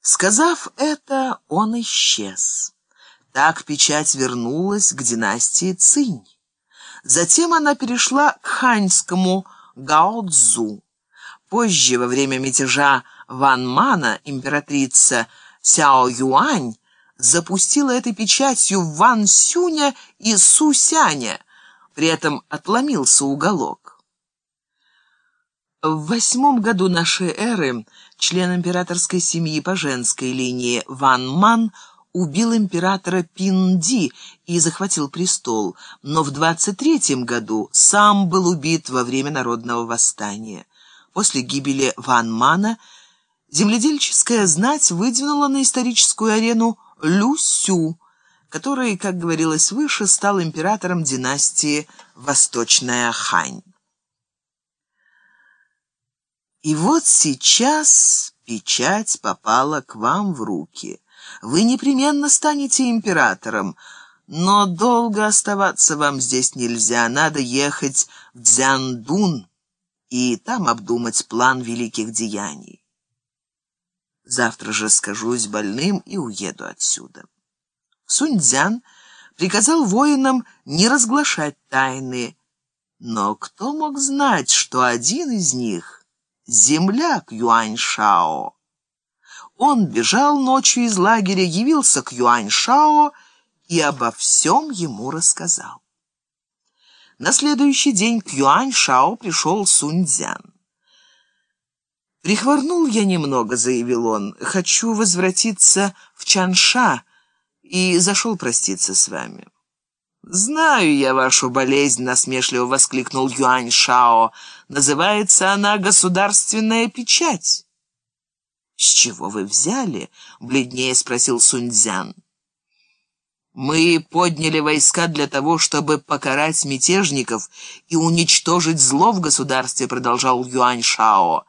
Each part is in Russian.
Сказав это, он исчез. Так печать вернулась к династии Цинь. Затем она перешла к ханьскому Гао-Цзу. Позже, во время мятежа Ван Мана, императрица Сяо Юань запустила этой печатью Ван Сюня и Су Сяня, при этом отломился уголок. В восьмом году нашей эры член императорской семьи по женской линии Ван Ман убил императора Пинди и захватил престол, но в 23 году сам был убит во время народного восстания. После гибели Ван Мана земледельческая знать выдвинула на историческую арену Лю Сю, который, как говорилось выше, стал императором династии Восточная Хань. И вот сейчас печать попала к вам в руки. Вы непременно станете императором, но долго оставаться вам здесь нельзя. Надо ехать в Дзяндун и там обдумать план великих деяний. Завтра же скажусь больным и уеду отсюда. Суньцзян приказал воинам не разглашать тайны, но кто мог знать, что один из них — земляк Юаньшао? Он бежал ночью из лагеря, явился к Юаньшао и обо всем ему рассказал. На следующий день к Юаньшао пришел Суньцзян. «Прихворнул я немного», — заявил он, — «хочу возвратиться в Чанша» и зашел проститься с вами. «Знаю я вашу болезнь», — насмешливо воскликнул Юань Шао. «Называется она государственная печать». «С чего вы взяли?» — бледнее спросил Суньцзян. «Мы подняли войска для того, чтобы покарать мятежников и уничтожить зло в государстве», — продолжал Юань Шао.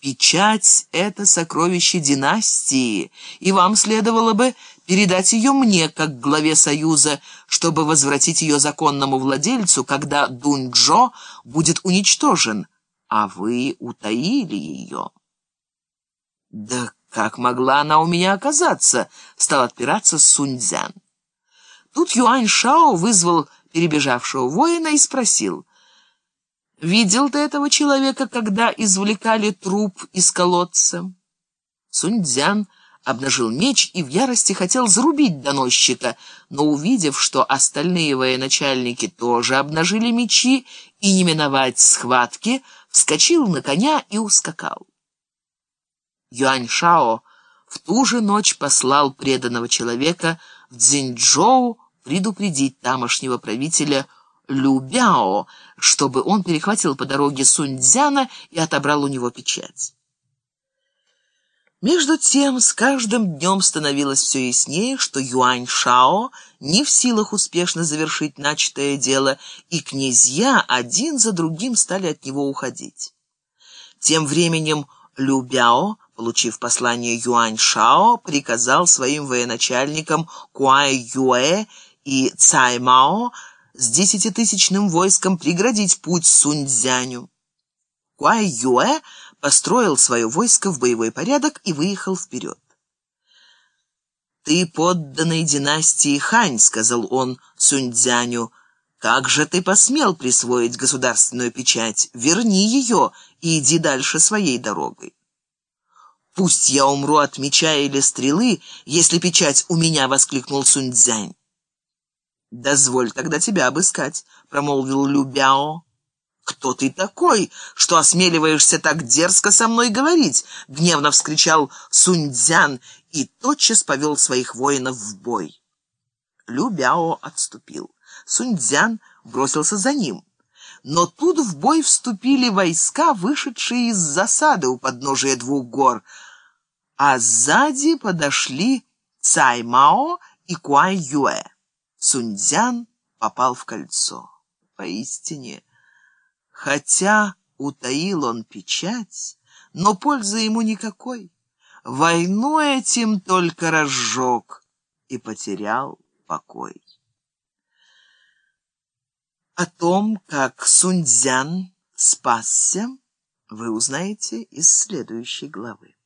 «Печать — это сокровище династии, и вам следовало бы передать ее мне, как главе Союза, чтобы возвратить ее законному владельцу, когда Дунь-Джо будет уничтожен, а вы утаили ее». «Да как могла она у меня оказаться?» — стал отпираться Суньцзян. Тут Юань Шао вызвал перебежавшего воина и спросил, «Видел ты этого человека, когда извлекали труп из колодца?» Суньцзян обнажил меч и в ярости хотел зарубить доносчика, но, увидев, что остальные военачальники тоже обнажили мечи и не миновать схватки, вскочил на коня и ускакал. Юань Шао в ту же ночь послал преданного человека в Цзиньчжоу предупредить тамошнего правителя Лю Бяо, чтобы он перехватил по дороге Сунь-Дзяна и отобрал у него печать. Между тем, с каждым днем становилось все яснее, что Юань Шао не в силах успешно завершить начатое дело, и князья один за другим стали от него уходить. Тем временем Лю Бяо, получив послание Юань Шао, приказал своим военачальникам Куай Юэ и Цай Мао с десятитысячным войском преградить путь Сунь-Дзяню. Куай Юэ построил свое войско в боевой порядок и выехал вперед. «Ты подданный династии Хань», — сказал он Суньцзяню, — «как же ты посмел присвоить государственную печать? Верни ее и иди дальше своей дорогой». «Пусть я умру от меча или стрелы, если печать у меня», — воскликнул Суньцзянь. «Дозволь тогда тебя обыскать», — промолвил Любяо. «Кто ты такой, что осмеливаешься так дерзко со мной говорить?» — гневно вскричал Суньцзян и тотчас повел своих воинов в бой. Лю Бяо отступил. Суньцзян бросился за ним. Но тут в бой вступили войска, вышедшие из засады у подножия двух гор, а сзади подошли Цай Мао и Куай Юэ. Суньцзян попал в кольцо. Поистине... Хотя утаил он печать, но пользы ему никакой. Войну этим только разжег и потерял покой. О том, как Сунцзян спасся, вы узнаете из следующей главы.